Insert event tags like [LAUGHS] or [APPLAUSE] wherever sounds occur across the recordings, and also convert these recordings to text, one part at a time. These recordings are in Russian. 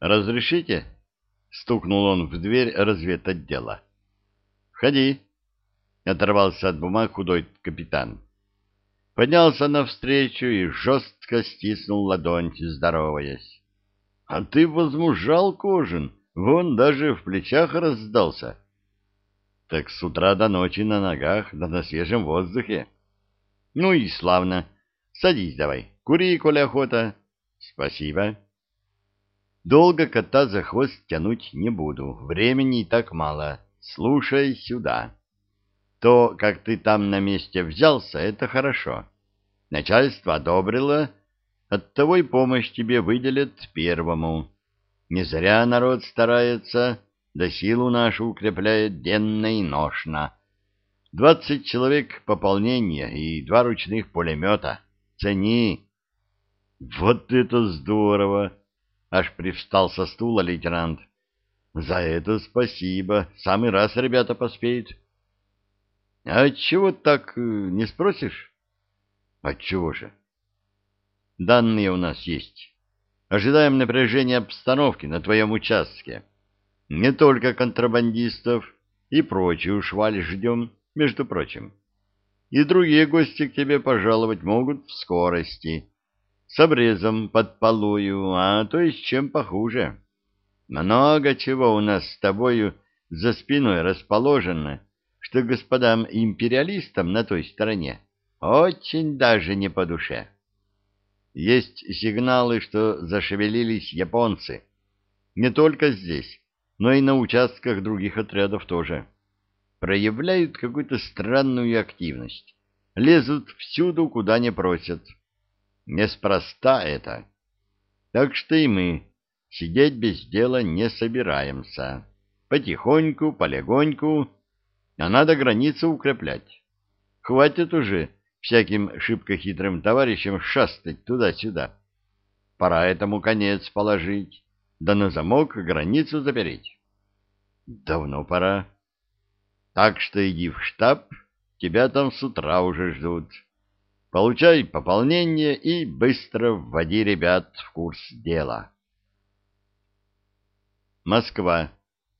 «Разрешите?» — стукнул он в дверь разведотдела. «Входи», — оторвался от бумаг худой капитан. Поднялся навстречу и жестко стиснул ладонь, здороваясь. — А ты возмужал, Кожин, вон даже в плечах раздался. — Так с утра до ночи на ногах, да на свежем воздухе. — Ну и славно. Садись давай, кури, коли охота. — Спасибо. Долго кота за хвост тянуть не буду, времени и так мало. Слушай сюда. То, как ты там на месте взялся, это хорошо. Начальство одобрило, оттого и помощь тебе выделят первому. Не зря народ старается, да силу нашу укрепляет денно и ношно. Двадцать человек пополнения и два ручных пулемета. Цени. Вот это здорово! Аж привстал со стула лейтенант. За это спасибо. Самый раз ребята поспеют. — А чего так э, не спросишь? — Отчего же? — Данные у нас есть. Ожидаем напряжения обстановки на твоем участке. Не только контрабандистов и прочую шваль ждем, между прочим. И другие гости к тебе пожаловать могут в скорости. С обрезом под полую, а то и с чем похуже. Много чего у нас с тобою за спиной расположено, что господам империалистам на той стороне очень даже не по душе. Есть сигналы, что зашевелились японцы. Не только здесь, но и на участках других отрядов тоже. Проявляют какую-то странную активность. Лезут всюду, куда не просят. Неспроста это. Так что и мы сидеть без дела не собираемся. Потихоньку, полегоньку а надо границу укреплять. Хватит уже всяким шибко хитрым товарищам шастать туда-сюда. Пора этому конец положить, да на замок границу запереть. Давно пора. Так что иди в штаб, тебя там с утра уже ждут. Получай пополнение и быстро вводи ребят в курс дела. Москва.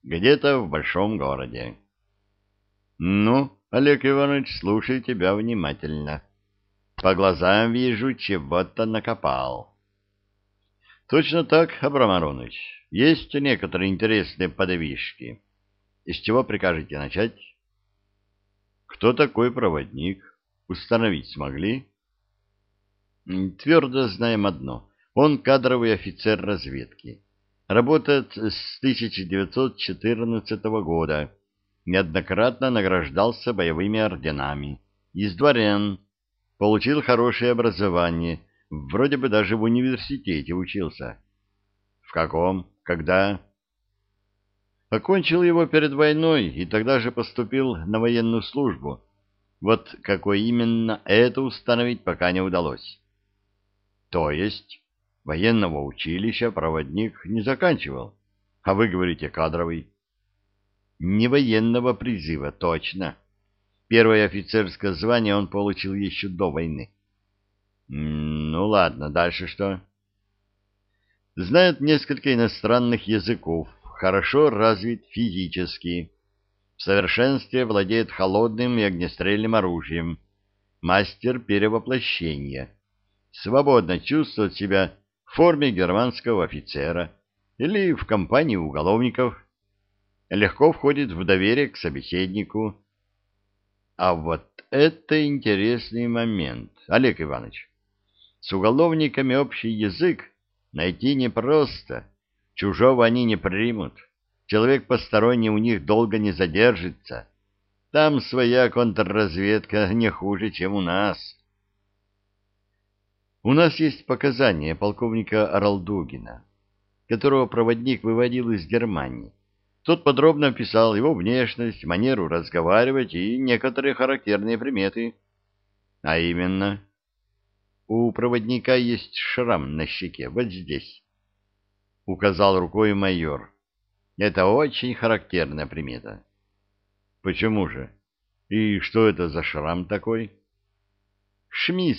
Где-то в большом городе. Ну, Олег Иванович, слушай тебя внимательно. По глазам вижу, чего-то накопал. Точно так, Абрам Аронович. Есть некоторые интересные подвижки. Из чего прикажете начать? Кто такой проводник? Установить смогли? Твердо знаем одно. Он кадровый офицер разведки. Работает с 1914 года неоднократно награждался боевыми орденами. Из дворян получил хорошее образование, вроде бы даже в университете учился. В каком? Когда? Окончил его перед войной и тогда же поступил на военную службу. Вот какой именно, это установить пока не удалось. То есть военного училища проводник не заканчивал, а вы говорите кадровый не военного призыва, точно. Первое офицерское звание он получил еще до войны. Ну ладно, дальше что? Знает несколько иностранных языков, хорошо развит физически, в совершенстве владеет холодным и огнестрельным оружием, мастер перевоплощения, свободно чувствует себя в форме германского офицера или в компании уголовников, легко входит в доверие к собеседнику. А вот это интересный момент, Олег Иванович. С уголовниками общий язык найти непросто. Чужого они не примут. Человек посторонний у них долго не задержится. Там своя контрразведка не хуже, чем у нас. У нас есть показания полковника Ралдугина, которого проводник выводил из Германии. Тот подробно описал его внешность, манеру разговаривать и некоторые характерные приметы. А именно, у проводника есть шрам на щеке, вот здесь. Указал рукой майор. Это очень характерная примета. Почему же? И что это за шрам такой? Шмис.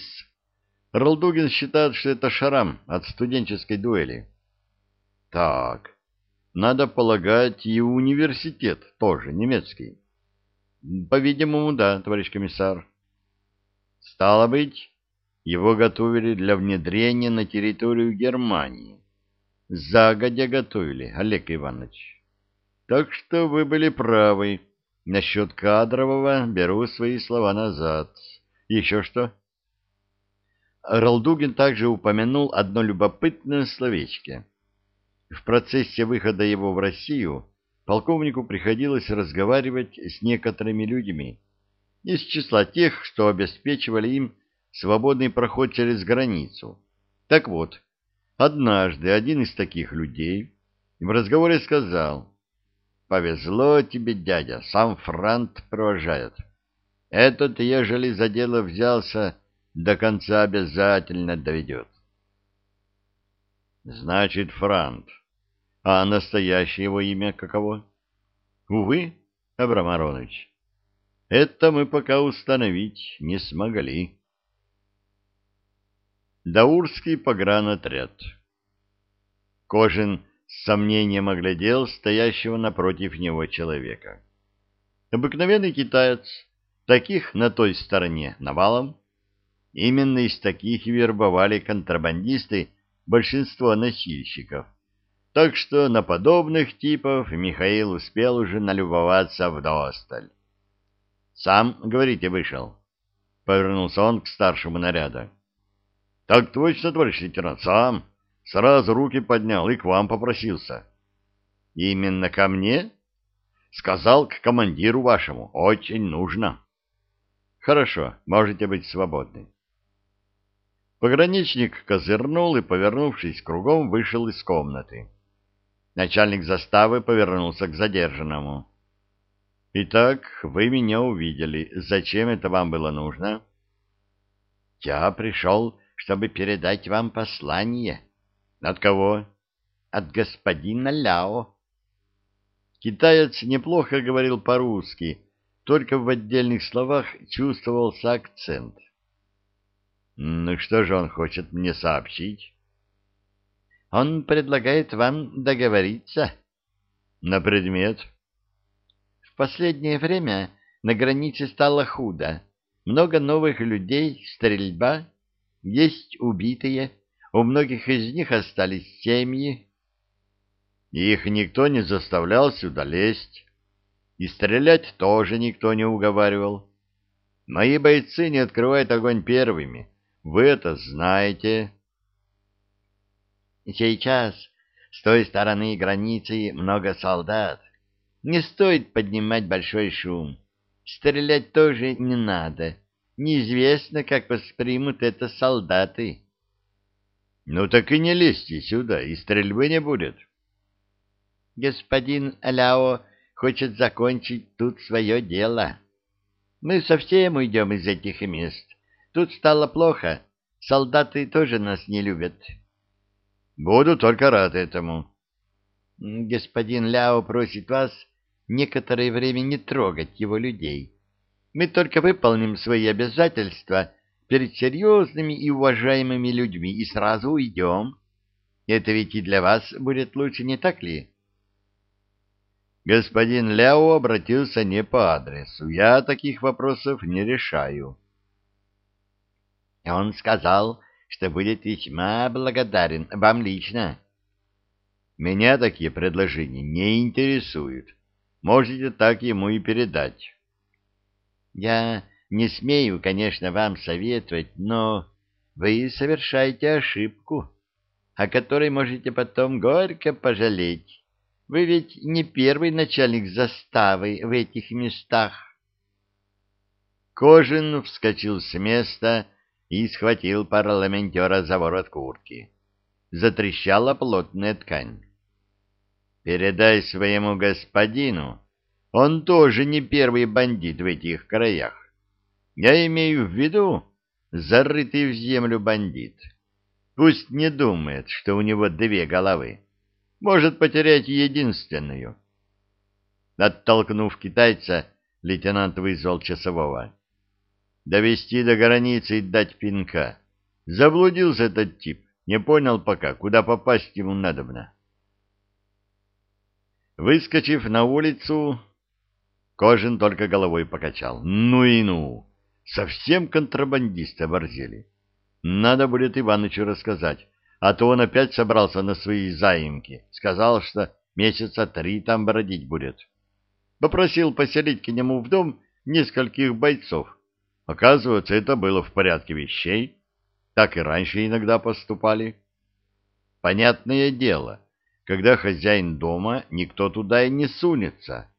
Ралдугин считает, что это шрам от студенческой дуэли. Так, надо полагать, и университет тоже немецкий. По-видимому, да, товарищ комиссар. Стало быть, его готовили для внедрения на территорию Германии. Загодя готовили, Олег Иванович. Так что вы были правы. Насчет кадрового беру свои слова назад. Еще что? Ралдугин также упомянул одно любопытное словечко. В процессе выхода его в Россию полковнику приходилось разговаривать с некоторыми людьми из числа тех, что обеспечивали им свободный проход через границу. Так вот, однажды один из таких людей в разговоре сказал, «Повезло тебе, дядя, сам франт провожает. Этот, ежели за дело взялся, до конца обязательно доведет». Значит, франт. А настоящее его имя каково? Увы, Абрам Аронович, это мы пока установить не смогли. Даурский погранотряд. Кожин с сомнением оглядел стоящего напротив него человека. Обыкновенный китаец, таких на той стороне навалом. Именно из таких вербовали контрабандисты большинство носильщиков. Так что на подобных типов Михаил успел уже налюбоваться вдосталь. «Сам, говорите, вышел?» — повернулся он к старшему наряда. — Так точно, товарищ лейтенант, сам. Сразу руки поднял и к вам попросился. — Именно ко мне? — Сказал к командиру вашему. Очень нужно. — Хорошо, можете быть свободны. Пограничник козырнул и, повернувшись кругом, вышел из комнаты. Начальник заставы повернулся к задержанному. — Итак, вы меня увидели. Зачем это вам было нужно? — Я пришел чтобы передать вам послание. От кого? От господина Ляо. Китаец неплохо говорил по-русски, только в отдельных словах чувствовался акцент. Ну что же он хочет мне сообщить? Он предлагает вам договориться. На предмет? В последнее время на границе стало худо. Много новых людей, стрельба, есть убитые, у многих из них остались семьи. Их никто не заставлял сюда лезть. И стрелять тоже никто не уговаривал. Мои бойцы не открывают огонь первыми. Вы это знаете. Сейчас с той стороны границы много солдат. Не стоит поднимать большой шум. Стрелять тоже не надо. Неизвестно, как воспримут это солдаты. Ну так и не лезьте сюда, и стрельбы не будет. Господин Аляо хочет закончить тут свое дело. Мы совсем уйдем из этих мест. Тут стало плохо. Солдаты тоже нас не любят. Буду только рад этому. Господин Ляо просит вас некоторое время не трогать его людей. Мы только выполним свои обязательства перед серьезными и уважаемыми людьми и сразу уйдем. Это ведь и для вас будет лучше, не так ли? Господин Ляо обратился не по адресу. Я таких вопросов не решаю. Он сказал, что будет весьма благодарен вам лично. Меня такие предложения не интересуют. Можете так ему и передать. Я не смею, конечно, вам советовать, но вы совершаете ошибку, о которой можете потом горько пожалеть. Вы ведь не первый начальник заставы в этих местах. Кожин вскочил с места и схватил парламентера за ворот куртки. Затрещала плотная ткань. «Передай своему господину, он тоже не первый бандит в этих краях. Я имею в виду зарытый в землю бандит. Пусть не думает, что у него две головы. Может потерять единственную. Оттолкнув китайца, лейтенант вызвал часового. Довести до границы и дать пинка. Заблудился этот тип, не понял пока, куда попасть ему надобно. Выскочив на улицу, Кожин только головой покачал. Ну и ну! Совсем контрабандисты оборзели. Надо будет Иванычу рассказать, а то он опять собрался на свои заимки. Сказал, что месяца три там бродить будет. Попросил поселить к нему в дом нескольких бойцов. Оказывается, это было в порядке вещей. Так и раньше иногда поступали. Понятное дело, когда хозяин дома, никто туда и не сунется.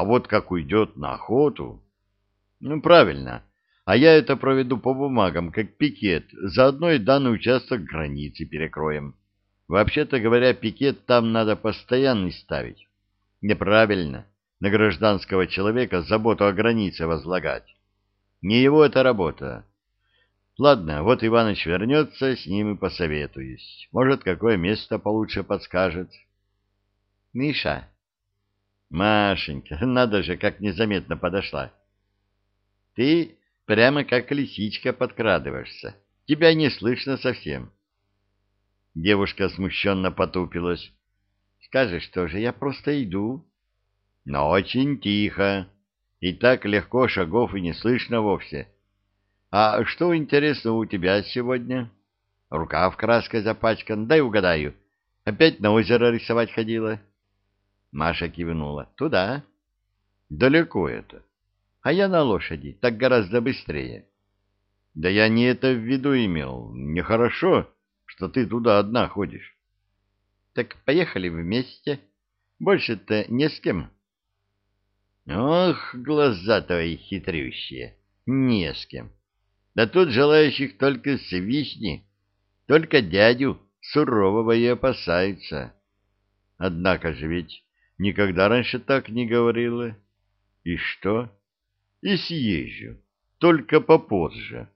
А вот как уйдет на охоту... Ну, правильно. А я это проведу по бумагам, как пикет. Заодно и данный участок границы перекроем. Вообще-то говоря, пикет там надо постоянный ставить. Неправильно на гражданского человека заботу о границе возлагать. Не его это работа. Ладно, вот Иваныч вернется, с ним и посоветуюсь. Может, какое место получше подскажет. Миша. Машенька, [LAUGHS] надо же, как незаметно подошла. Ты прямо как лисичка подкрадываешься. Тебя не слышно совсем. Девушка смущенно потупилась. Скажешь, что же, я просто иду. Но очень тихо. И так легко шагов и не слышно вовсе. А что интересно у тебя сегодня? Рукав краской запачкан, дай угадаю. Опять на озеро рисовать ходила? Маша кивнула. Туда. Далеко это. А я на лошади, так гораздо быстрее. Да я не это в виду имел. Нехорошо, что ты туда одна ходишь. Так поехали вместе. Больше-то не с кем. Ох, глаза твои хитрющие. Не с кем. Да тут желающих только свищни, только дядю сурового и опасаются. Однако же ведь никогда раньше так не говорила. И что? И съезжу, только попозже.